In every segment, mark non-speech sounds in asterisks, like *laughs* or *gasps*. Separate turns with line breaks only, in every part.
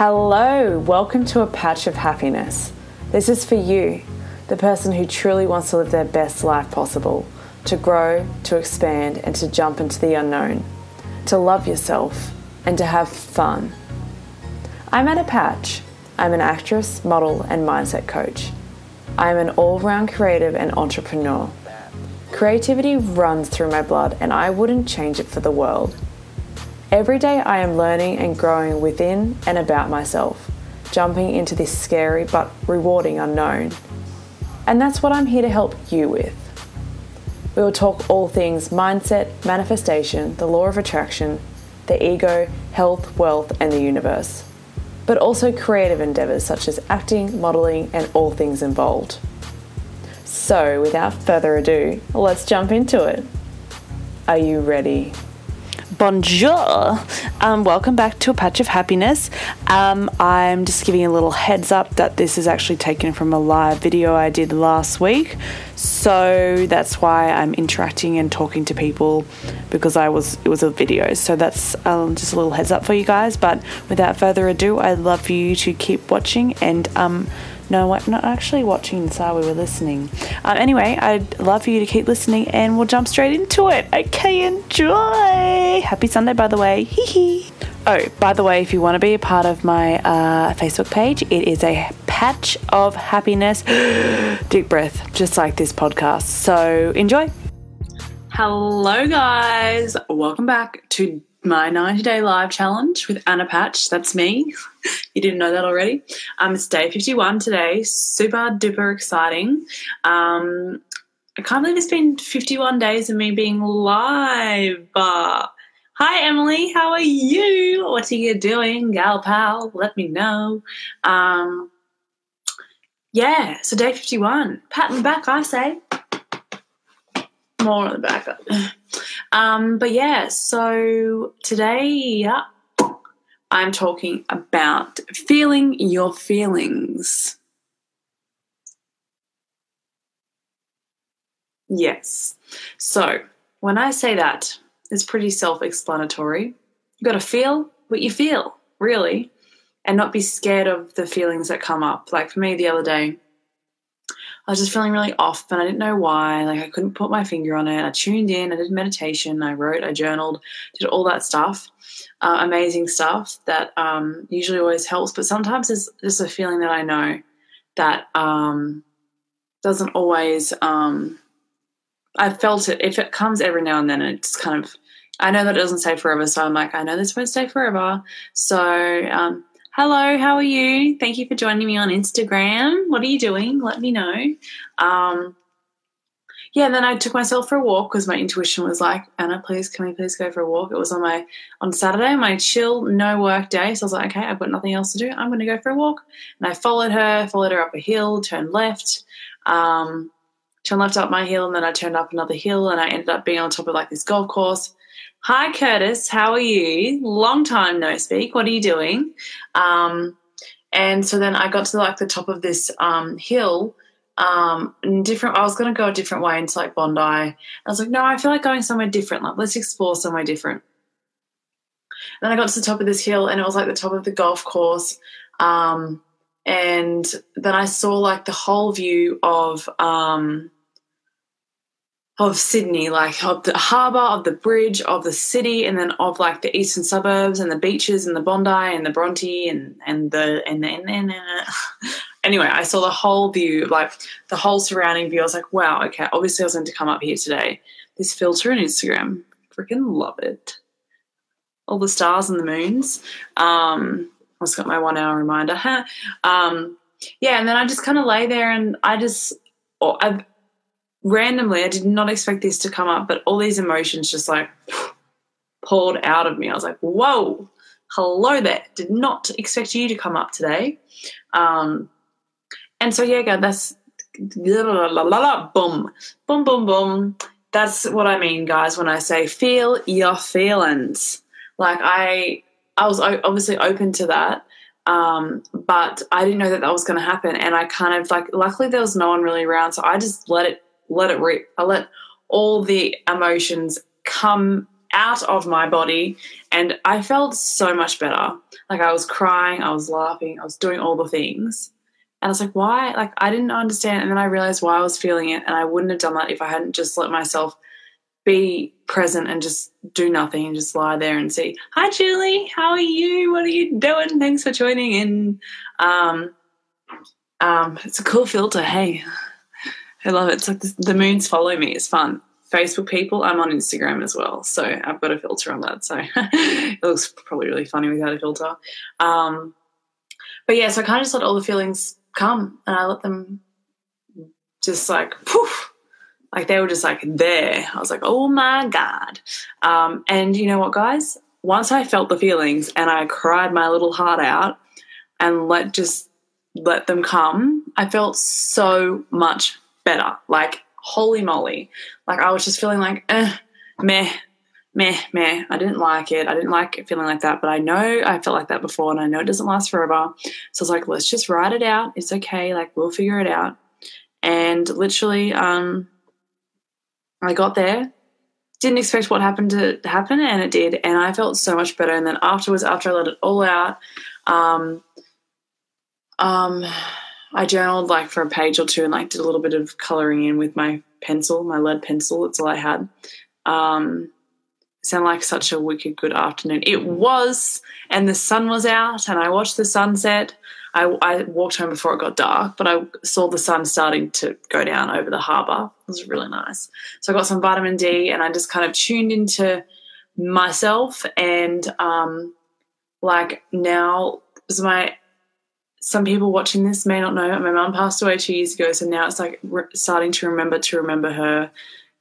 Hello, welcome to a patch of happiness. This is for you, the person who truly wants to live their best life possible, to grow, to expand, and to jump into the unknown, to love yourself, and to have fun. I'm Anna Patch. I'm an actress, model, and mindset coach. I am an all round creative and entrepreneur. Creativity runs through my blood, and I wouldn't change it for the world. Every day I am learning and growing within and about myself, jumping into this scary but rewarding unknown. And that's what I'm here to help you with. We will talk all things mindset, manifestation, the law of attraction, the ego, health, wealth, and the universe. But also creative endeavours such as acting, modelling, and all things involved. So, without further ado, let's jump into it. Are you ready?
Bonjour. Um, welcome back to a patch of happiness. Um, I'm just giving a little heads up that this is actually taken from a live video I did last week. So that's why I'm interacting and talking to people because I was it was a video. So that's um, just a little heads up for you guys. But without further ado, I'd love for you to keep watching and um, no, we're not actually watching we? We're listening. Um, anyway, I'd love for you to keep listening and we'll jump straight into it. Okay, enjoy. Happy Sunday, by the way. Hee hee. Oh, by the way, if you want to be a part of my uh, Facebook page, it is a patch of happiness. *gasps* Deep breath, just like this podcast. So enjoy.
Hello, guys. Welcome back to my 90 day live challenge with Anna Patch. That's me. *laughs* you didn't know that already. Um, it's day 51 today. Super duper exciting. Um, I can't believe it's been 51 days of me being live. Uh, hi, Emily. How are you? What are you doing, gal pal? Let me know. Um, yeah, so day 51. Pat on the back, I say. More on the back. Um, but yeah, so today yeah, I'm talking about feeling your feelings. Yes. So when I say that, it's pretty self explanatory. You've got to feel what you feel, really, and not be scared of the feelings that come up. Like for me the other day, I was just feeling really off and I didn't know why. Like I couldn't put my finger on it. I tuned in, I did meditation, I wrote, I journaled, did all that stuff. Uh, amazing stuff that um, usually always helps. But sometimes it's just a feeling that I know that um, doesn't always. Um, I felt it. If it comes every now and then, it's kind of. I know that it doesn't stay forever, so I'm like, I know this won't stay forever. So um, Hello, how are you? Thank you for joining me on Instagram. What are you doing? Let me know. Um, yeah, and then I took myself for a walk because my intuition was like, Anna, please, can we please go for a walk? It was on my on Saturday, my chill, no work day. So I was like, okay, I've got nothing else to do. I'm going to go for a walk. And I followed her, followed her up a hill, turned left, um, turned left up my hill, and then I turned up another hill, and I ended up being on top of like this golf course. Hi, Curtis. How are you? Long time no speak. What are you doing? Um, and so then I got to like the top of this um, hill. Um, different. I was going to go a different way into like Bondi. I was like, no, I feel like going somewhere different. Like, let's explore somewhere different. then I got to the top of this hill, and it was like the top of the golf course. Um, and then I saw like the whole view of um, of Sydney, like of the harbour, of the bridge, of the city, and then of like the eastern suburbs and the beaches and the Bondi and the Bronte and and the and and, and, and *laughs* anyway, I saw the whole view, like the whole surrounding view. I was like, wow, okay, obviously I was going to come up here today. This filter on Instagram, freaking love it. All the stars and the moons. Um, I just got my one hour reminder. um, yeah, and then I just kind of lay there and I just, oh, I randomly, I did not expect this to come up, but all these emotions just like poured out of me. I was like, whoa, hello there. Did not expect you to come up today. Um, and so, yeah, that's la, la, la, la, la, boom, boom, boom, boom. That's what I mean, guys, when I say feel your feelings. Like, I, I was obviously open to that. Um, but I didn't know that that was going to happen. And I kind of like, luckily there was no one really around. So I just let it let it rip. I let all the emotions come out of my body and I felt so much better. Like I was crying, I was laughing, I was doing all the things. And I was like, why? Like I didn't understand. And then I realized why I was feeling it. And I wouldn't have done that if I hadn't just let myself be present and just do nothing and just lie there and see, hi Julie, how are you? What are you doing? Thanks for joining in. Um, um, it's a cool filter. Hey, I love it. It's like the, the moons follow me. It's fun. Facebook people, I'm on Instagram as well. So I've got a filter on that. So *laughs* it looks probably really funny without a filter. Um, but yeah, so I kind of just let all the feelings come and I let them just like poof. Like they were just like there. I was like, oh my God. Um, and you know what, guys? Once I felt the feelings and I cried my little heart out and let just let them come, I felt so much better. Like holy moly. Like I was just feeling like, eh, meh, meh, meh. I didn't like it. I didn't like feeling like that, but I know I felt like that before and I know it doesn't last forever. So I was like, let's just write it out. It's okay. Like we'll figure it out. And literally, um, I got there, didn't expect what happened to happen, and it did. And I felt so much better. And then afterwards, after I let it all out, um, um, I journaled like for a page or two and like did a little bit of coloring in with my pencil, my lead pencil. That's all I had. Um, sounded like such a wicked good afternoon. It was, and the sun was out, and I watched the sunset. I, I, walked home before it got dark, but I saw the sun starting to go down over the harbour. It was really nice. So I got some vitamin D, and I just kind of tuned into myself. And um, like now, is my some people watching this may not know, my mum passed away two years ago, so now it's like re- starting to remember to remember her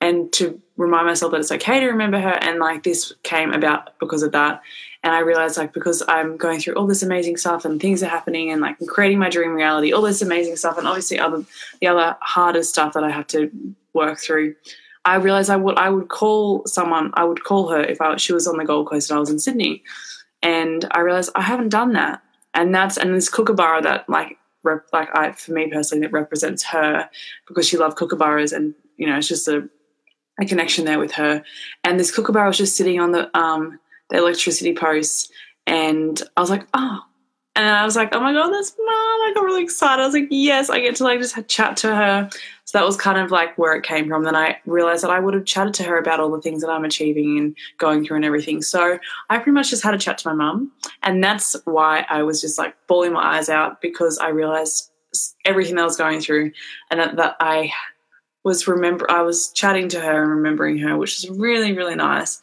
and to remind myself that it's okay to remember her. And like this came about because of that. And I realized like because I'm going through all this amazing stuff and things are happening and like creating my dream reality, all this amazing stuff, and obviously other the other harder stuff that I have to work through. I realized I would I would call someone, I would call her if I, she was on the Gold Coast and I was in Sydney. And I realized I haven't done that and that's and this kookaburra that like rep, like I for me personally that represents her because she loved kookaburras and you know it's just a a connection there with her. And this kookaburra was just sitting on the um the electricity post, and I was like, oh. And I was like, oh my god, that's mom! I got really excited. I was like, yes, I get to like just chat to her. So that was kind of like where it came from. Then I realized that I would have chatted to her about all the things that I'm achieving and going through and everything. So I pretty much just had a chat to my mum. And that's why I was just like bawling my eyes out because I realized everything that I was going through and that, that I was remember I was chatting to her and remembering her, which is really, really nice.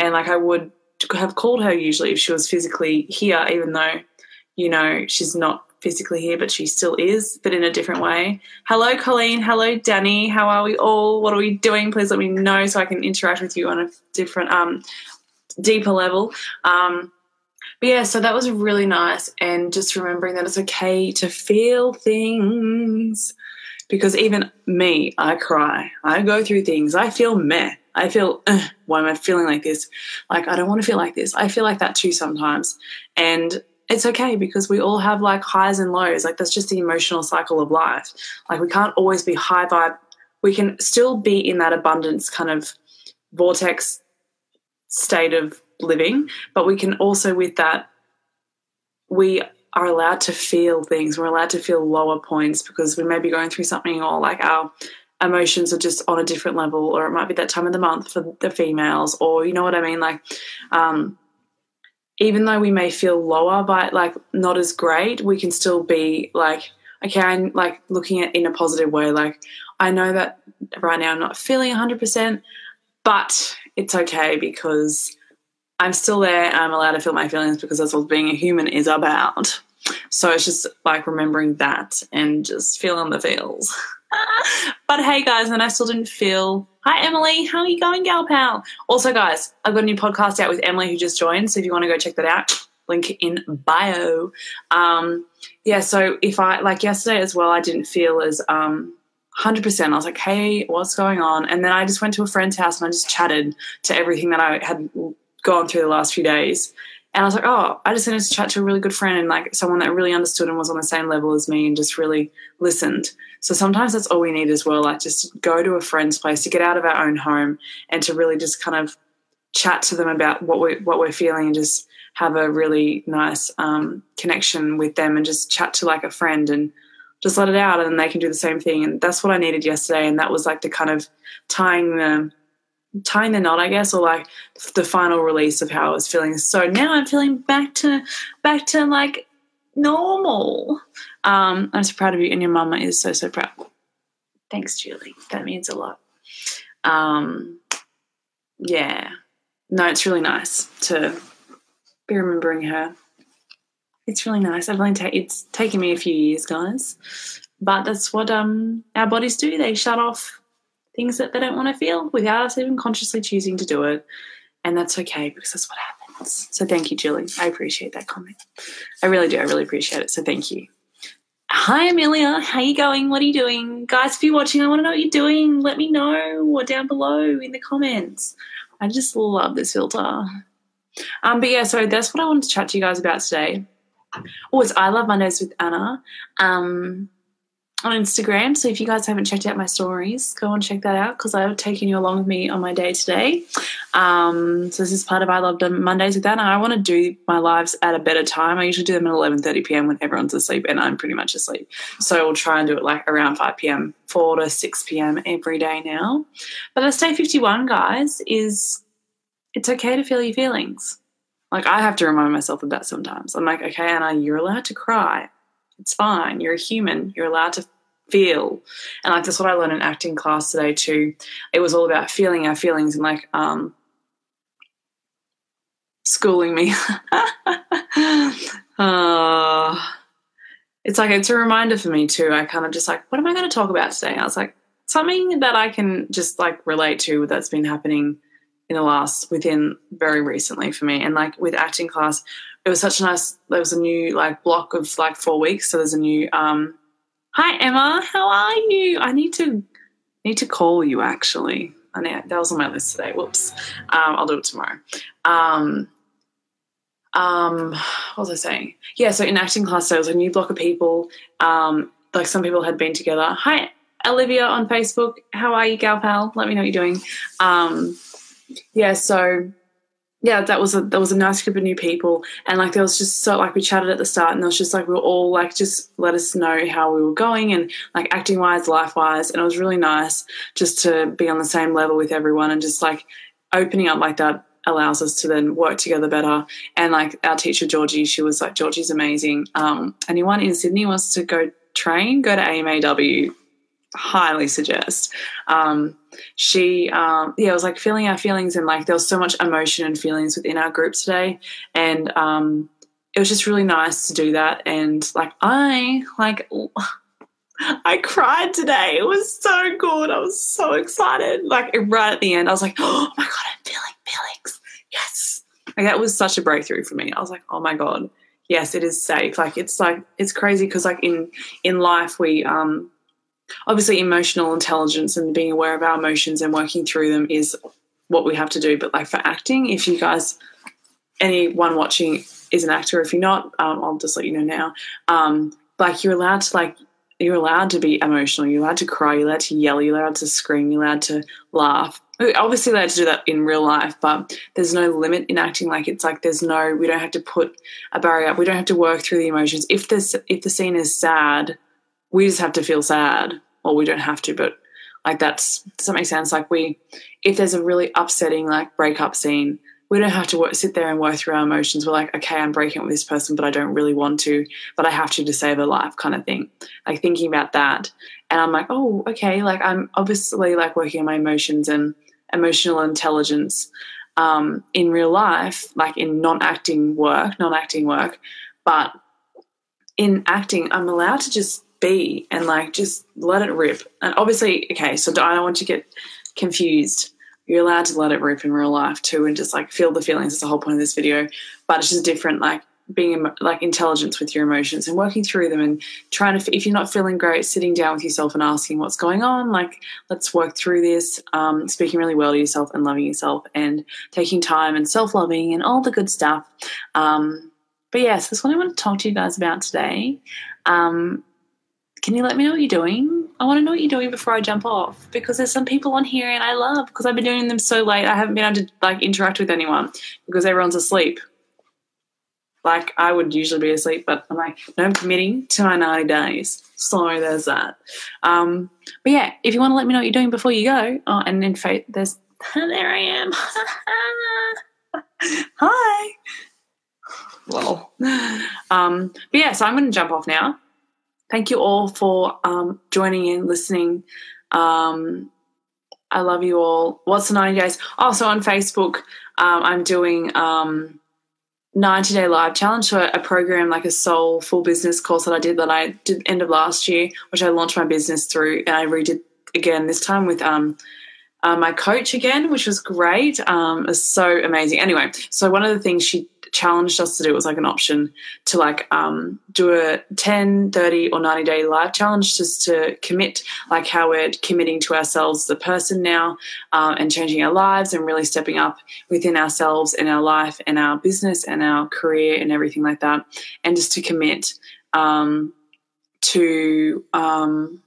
And like I would have called her usually if she was physically here, even though, you know, she's not physically here, but she still is, but in a different way. Hello, Colleen. Hello, Danny. How are we all? What are we doing? Please let me know so I can interact with you on a different, um, deeper level. Um, but yeah, so that was really nice. And just remembering that it's okay to feel things because even me, I cry. I go through things. I feel meh. I feel, why am I feeling like this? Like, I don't want to feel like this. I feel like that too sometimes. And it's okay because we all have like highs and lows. Like that's just the emotional cycle of life. Like we can't always be high vibe. We can still be in that abundance kind of vortex state of living, but we can also with that we are allowed to feel things. We're allowed to feel lower points because we may be going through something or like our emotions are just on a different level or it might be that time of the month for the females or you know what I mean like um even though we may feel lower but like not as great, we can still be like, okay, I'm like looking at in a positive way. Like, I know that right now I'm not feeling 100%, but it's okay because I'm still there I'm allowed to feel my feelings because that's what being a human is about. So it's just like remembering that and just feeling the feels. *laughs* *laughs* but hey, guys, and I still didn't feel Hi, Emily. How are you going, gal pal? Also, guys, I've got a new podcast out with Emily who just joined. So if you want to go check that out, link in bio. Um, yeah, so if I, like yesterday as well, I didn't feel as um, 100%. I was like, hey, what's going on? And then I just went to a friend's house and I just chatted to everything that I had gone through the last few days. And I was like, oh, I just needed to chat to a really good friend and like someone that really understood and was on the same level as me and just really listened. So sometimes that's all we need as well, like just go to a friend's place to get out of our own home and to really just kind of chat to them about what we what we're feeling and just have a really nice um, connection with them and just chat to like a friend and just let it out and they can do the same thing and that's what I needed yesterday and that was like the kind of tying the tying the knot I guess or like the final release of how I was feeling. So now I'm feeling back to back to like normal. Um, I'm so proud of you and your mama is so so proud. Thanks Julie. That means a lot. Um, yeah. No it's really nice to be remembering her. It's really nice. I've only ta- it's taken me a few years, guys, but that's what um our bodies do. They shut off things that they don't want to feel without us even consciously choosing to do it, and that's okay because that's what happens. So thank you, Julie. I appreciate that comment. I really do. I really appreciate it. So thank you. Hi Amelia, how you going? What are you doing? Guys, if you're watching, I want to know what you're doing. Let me know or down below in the comments. I just love this filter. Um, but yeah, so that's what I wanted to chat to you guys about today. Oh, it's I Love Mondays with Anna um, on Instagram. So if you guys haven't checked out my stories, go and check that out because I've taken you along with me on my day today. Um, so this is part of I Love Mondays with Anna. I want to do my lives at a better time. I usually do them at 11.30 p.m. when everyone's asleep and I'm pretty much asleep. So we will try and do it like around 5 p.m., 4 to 6 p.m. every day now. But this day 51, guys, is it's okay to feel your feelings. Like I have to remind myself of that sometimes. I'm like, okay, Anna, you're allowed to cry. It's fine. You're a human. You're allowed to feel. And like that's what I learned in acting class today too. It was all about feeling our feelings and like um schooling me. *laughs* uh, it's like it's a reminder for me too. I kind of just like, what am I going to talk about today? I was like, something that I can just like relate to that's been happening in the last within very recently for me. And like with acting class, it was such a nice. There was a new like block of like four weeks. So there's a new. um Hi Emma, how are you? I need to need to call you actually. Know that was on my list today. Whoops. Um, I'll do it tomorrow. Um, um, what was I saying? Yeah, so in acting class, there was a new block of people. Um, like some people had been together. Hi, Olivia on Facebook. How are you, gal pal? Let me know what you're doing. Um, yeah, so yeah, that was a that was a nice group of new people, and like there was just so like we chatted at the start, and it was just like we were all like just let us know how we were going, and like acting wise, life wise, and it was really nice just to be on the same level with everyone, and just like opening up like that allows us to then work together better. And like our teacher Georgie, she was like Georgie's amazing. Um, anyone in Sydney wants to go train, go to AMAW highly suggest. Um, she, um, yeah, it was like feeling our feelings and like there was so much emotion and feelings within our group today. And um, it was just really nice to do that. And like, I, like, I cried today. It was so good. I was so excited. Like, right at the end, I was like, *gasps* oh my God, I'm feeling feelings. Yes. Like, that was such a breakthrough for me. I was like, oh my God. Yes, it is safe. Like it's like it's crazy because like in in life we um obviously emotional intelligence and being aware of our emotions and working through them is what we have to do. But like for acting, if you guys, anyone watching is an actor, if you're not, um, I'll just let you know now. Um, like you're allowed to like you're allowed to be emotional. You're allowed to cry. You're allowed to yell. You're allowed to scream. You're allowed to laugh. obviously allowed to do that in real life, but there's no limit in acting. Like it's like there's no we don't have to put a barrier up. We don't have to work through the emotions. If this if the scene is sad, we just have to feel sad. Or we don't have to but like that's does that make sense? Like we if there's a really upsetting like breakup scene we don't have to work, sit there and work through our emotions. We're like okay i'm breaking up with this person but i don't really want to but i have to to save her life kind of thing. Like thinking about that and i'm like oh okay like i'm obviously like working on my emotions and emotional intelligence um, in real life like in non-acting work non-acting work but in acting i'm allowed to just be and like just let it rip. And obviously, okay, so I don't want you to get confused. You're allowed to let it rip in real life too and just like feel the feelings. That's the whole point of this video. But it's just different, like being like intelligence with your emotions and working through them and trying to, if you're not feeling great, sitting down with yourself and asking what's going on. Like, let's work through this, um, speaking really well to yourself and loving yourself and taking time and self loving and all the good stuff. Um, but yes, that's what I want to talk to you guys about today. Um, can you let me know what you're doing? I want to know what you're doing before I jump off because there's some people on here and I love because I've been doing them so late. I haven't been able to like interact with anyone because everyone's asleep. Like I would usually be asleep, but I'm like, no, I'm committing to my 90 days. So there's that. Um, but yeah, if you want to let me know what you're doing before you go, oh, and in fact, there's *laughs* there I am. *laughs* Hi. Well, *laughs* um, but yeah, so I'm going to jump off now. Thank you all for um, joining in, listening. Um, I love you all. What's the 90 days? Also on Facebook, um, I'm doing um, 90 day live challenge, a program like a soul full business course that I did that I did end of last year, which I launched my business through, and I redid again this time with um, uh, my coach again, which was great. Um, was so amazing. Anyway, so one of the things she challenged us to do it was like an option to like um, do a 10, 30 or 90 day life challenge just to commit like how we're committing to ourselves the person now um, and changing our lives and really stepping up within ourselves and our life and our business and our career and everything like that. And just to commit um, to, um,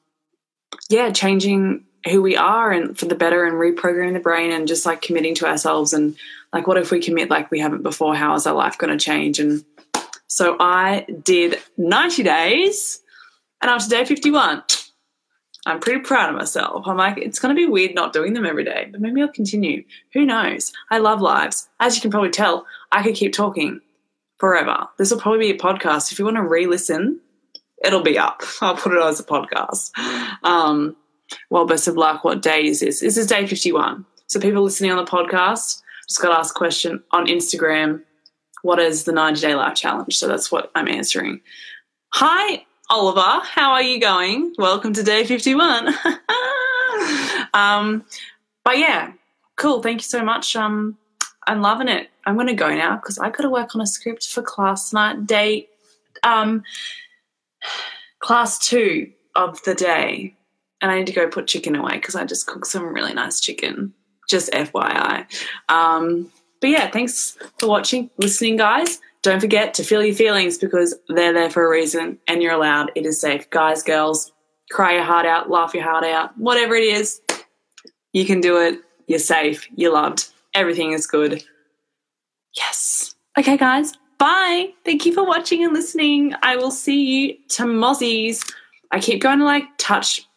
yeah, changing who we are and for the better and reprogramming the brain and just like committing to ourselves and like what if we commit like we haven't before? How is our life going to change? And so i did 90 days and to day 51 i'm pretty proud of myself. I'm like it's going to be weird not doing them every day but maybe i'll continue. Who knows? I love lives. As you can probably tell i could keep talking forever. This will probably be a podcast. If you want to re-listen it'll be up. *laughs* I'll put it as a podcast. Um, well, best of luck. What day is this? This is day 51. So, people listening on the podcast, just got asked a question on Instagram What is the 90 day life challenge? So, that's what I'm answering. Hi, Oliver. How are you going? Welcome to day 51. *laughs* um, but yeah, cool. Thank you so much. Um, I'm loving it. I'm going to go now because I got to work on a script for class tonight. Day, um, class two of the day and I need to go put chicken away because I just cooked some really nice chicken. Just FYI. Um, but yeah, thanks for watching, listening, guys. Don't forget to feel your feelings because they're there for a reason and you're allowed. It is safe. Guys, girls, cry your heart out, laugh your heart out, whatever it is, you can do it. You're safe. You're loved. Everything is good. Yes. Okay, guys. Bye. Thank you for watching and listening. I will see you to Mozzies. I keep going to like touch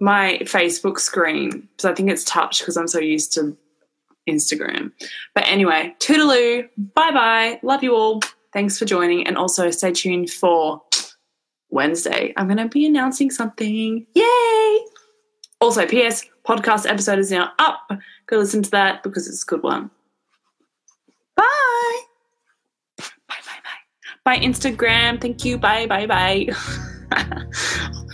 my Facebook screen because I think it's touch because I'm so used to Instagram. But anyway, toodaloo, bye bye, love you all. Thanks for joining, and also stay tuned for Wednesday. I'm going to be announcing something. Yay! Also, P.S. Podcast episode is now up. Go listen to that because it's a good one. Bye. Bye, bye, bye. Bye, Instagram. Thank you. Bye, bye, bye. *laughs*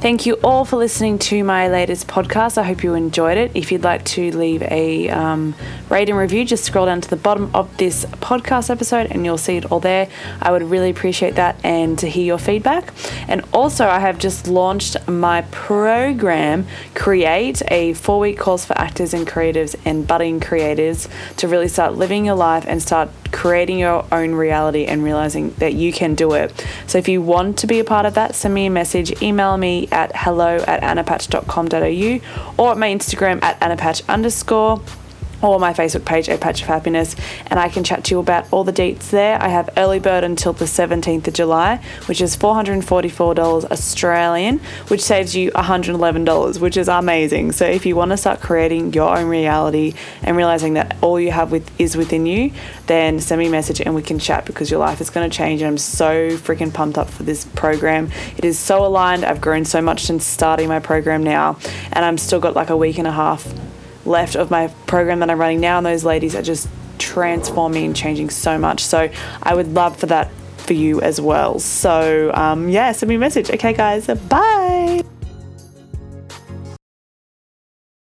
Thank you all for listening to my latest podcast. I hope you enjoyed it. If you'd like to leave a um, rate and review, just scroll down to the bottom of this podcast episode and you'll see it all there. I would really appreciate that and to hear your feedback. And also, I have just launched my program, Create, a four week course for actors and creatives and budding creatives to really start living your life and start creating your own reality and realizing that you can do it. So if you want to be a part of that, send me a message, email me at hello at annapatch.com.au or at my Instagram at annapatch underscore or my Facebook page A Patch of Happiness, and I can chat to you about all the dates there. I have early bird until the 17th of July, which is $444 Australian, which saves you $111, which is amazing. So if you want to start creating your own reality and realizing that all you have with is within you, then send me a message and we can chat because your life is going to change. And I'm so freaking pumped up for this program. It is so aligned. I've grown so much since starting my program now, and I'm still got like a week and a half left of my program that I'm running now, and those ladies are just transforming and changing so much. So I would love for that for you as well. So um, yeah, send me a message. Okay, guys, bye.